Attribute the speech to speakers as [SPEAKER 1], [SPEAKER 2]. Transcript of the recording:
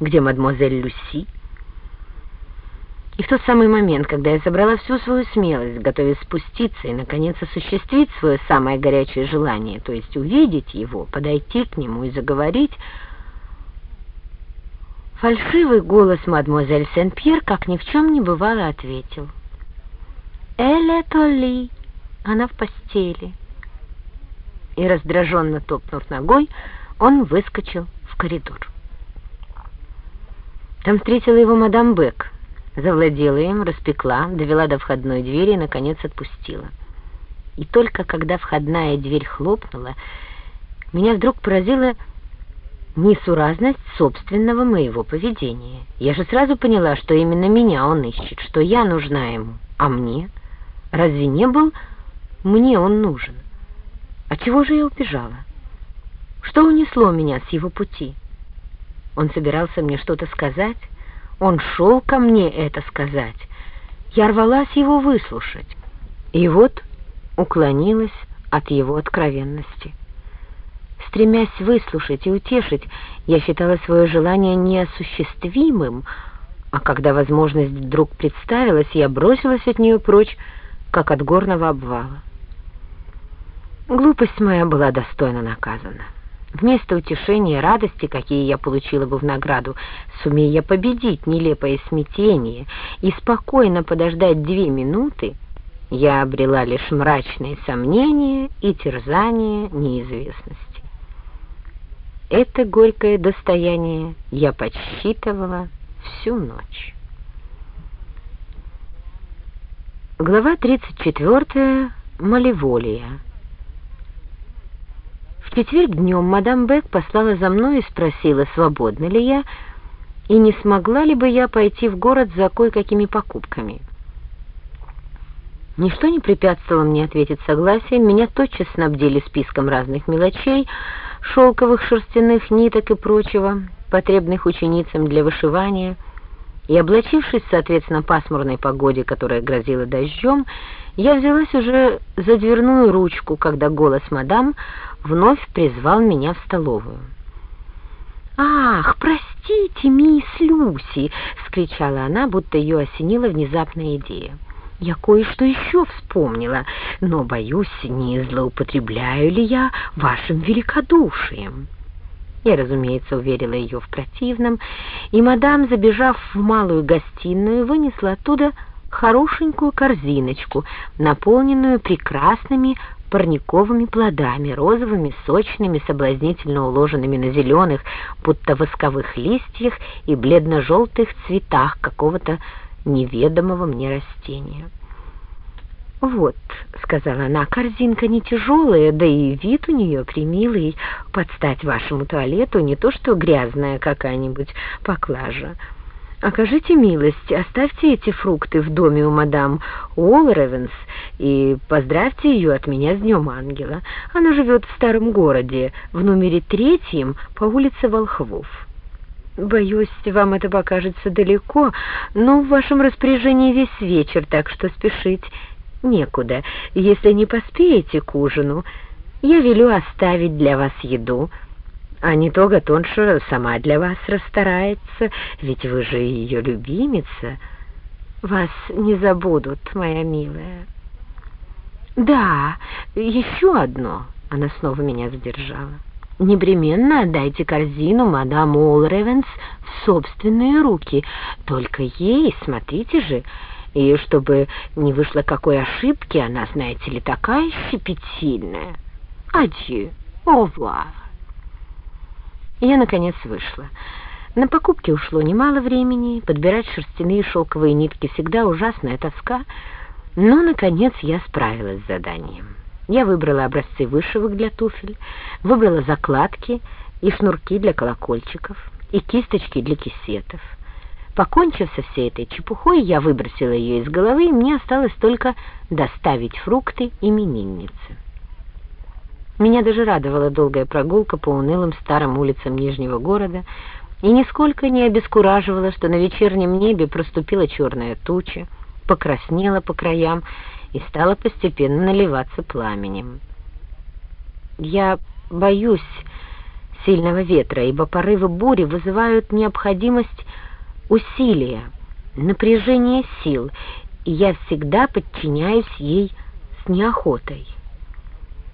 [SPEAKER 1] Где мадемуазель Люси? И в тот самый момент, когда я собрала всю свою смелость, готовясь спуститься и, наконец, осуществить свое самое горячее желание, то есть увидеть его, подойти к нему и заговорить, фальшивый голос мадемуазель Сен-Пьер, как ни в чем не бывало, ответил. «Эле Толли, она в постели». И, раздраженно топнув ногой, он выскочил в коридор. Там встретила его мадам Бек, завладела им, распекла, довела до входной двери и, наконец, отпустила. И только когда входная дверь хлопнула, меня вдруг поразила несуразность собственного моего поведения. Я же сразу поняла, что именно меня он ищет, что я нужна ему, а мне? Разве не был мне он нужен? А чего же я убежала? Что унесло меня с его пути? Он собирался мне что-то сказать? Он шел ко мне это сказать. Я рвалась его выслушать. И вот уклонилась от его откровенности. Стремясь выслушать и утешить, я считала свое желание неосуществимым, а когда возможность вдруг представилась, я бросилась от нее прочь, как от горного обвала. Глупость моя была достойно наказана. Вместо утешения и радости, какие я получила бы в награду, сумея победить нелепое смятение и спокойно подождать две минуты, я обрела лишь мрачные сомнения и терзания неизвестности. Это горькое достояние я подсчитывала всю ночь. Глава 34. Малеволия. В четверг днем мадам Бек послала за мной и спросила, свободна ли я, и не смогла ли бы я пойти в город за кое-какими покупками. Ничто не препятствовало мне ответить согласием, меня тотчас снабдили списком разных мелочей, шелковых шерстяных ниток и прочего, потребных ученицам для вышивания, и, облачившись, соответственно, пасмурной погоде, которая грозила дождем, я взялась уже за дверную ручку, когда голос мадам вновь призвал меня в столовую. «Ах, простите, мисс Люси!» — скричала она, будто ее осенила внезапная идея. «Я кое-что еще вспомнила, но, боюсь, не злоупотребляю ли я вашим великодушием?» Я, разумеется, уверила ее в противном, и мадам, забежав в малую гостиную, вынесла оттуда хорошенькую корзиночку, наполненную прекрасными парниковыми плодами, розовыми, сочными, соблазнительно уложенными на зеленых, будто восковых листьях и бледно-желтых цветах какого-то неведомого мне растения. «Вот», — сказала она, — «корзинка не тяжелая, да и вид у нее примилый, под стать вашему туалету, не то что грязная какая-нибудь поклажа». Окажите милость, оставьте эти фрукты в доме у мадам Уолревенс и поздравьте ее от меня с Днем Ангела. Она живет в старом городе, в номере третьем по улице Волхвов. Боюсь, вам это покажется далеко, но в вашем распоряжении весь вечер, так что спешить некуда. Если не поспеете к ужину, я велю оставить для вас еду, а не то Гатонша сама для вас расстарается, ведь вы же ее любимица. Вас не забудут, моя милая. Да, еще одно. Она снова меня задержала. Непременно отдайте корзину мадам Олревенс в собственные руки. Только ей, смотрите же, и чтобы не вышло какой ошибки, она, знаете ли, такая щепетильная. Адью, овуар. Я, наконец, вышла. На покупки ушло немало времени, подбирать шерстяные шелковые нитки всегда ужасная тоска, но, наконец, я справилась с заданием. Я выбрала образцы вышивок для туфель, выбрала закладки и шнурки для колокольчиков, и кисточки для кисетов. Покончив со всей этой чепухой, я выбросила ее из головы, и мне осталось только доставить фрукты имениннице. Меня даже радовала долгая прогулка по унылым старым улицам Нижнего города и нисколько не обескураживала, что на вечернем небе проступила черная туча, покраснела по краям и стала постепенно наливаться пламенем. Я боюсь, сильного ветра, ибо порывы бури вызывают необходимость усилия, напряжения сил, и я всегда подчиняюсь ей с неохотой.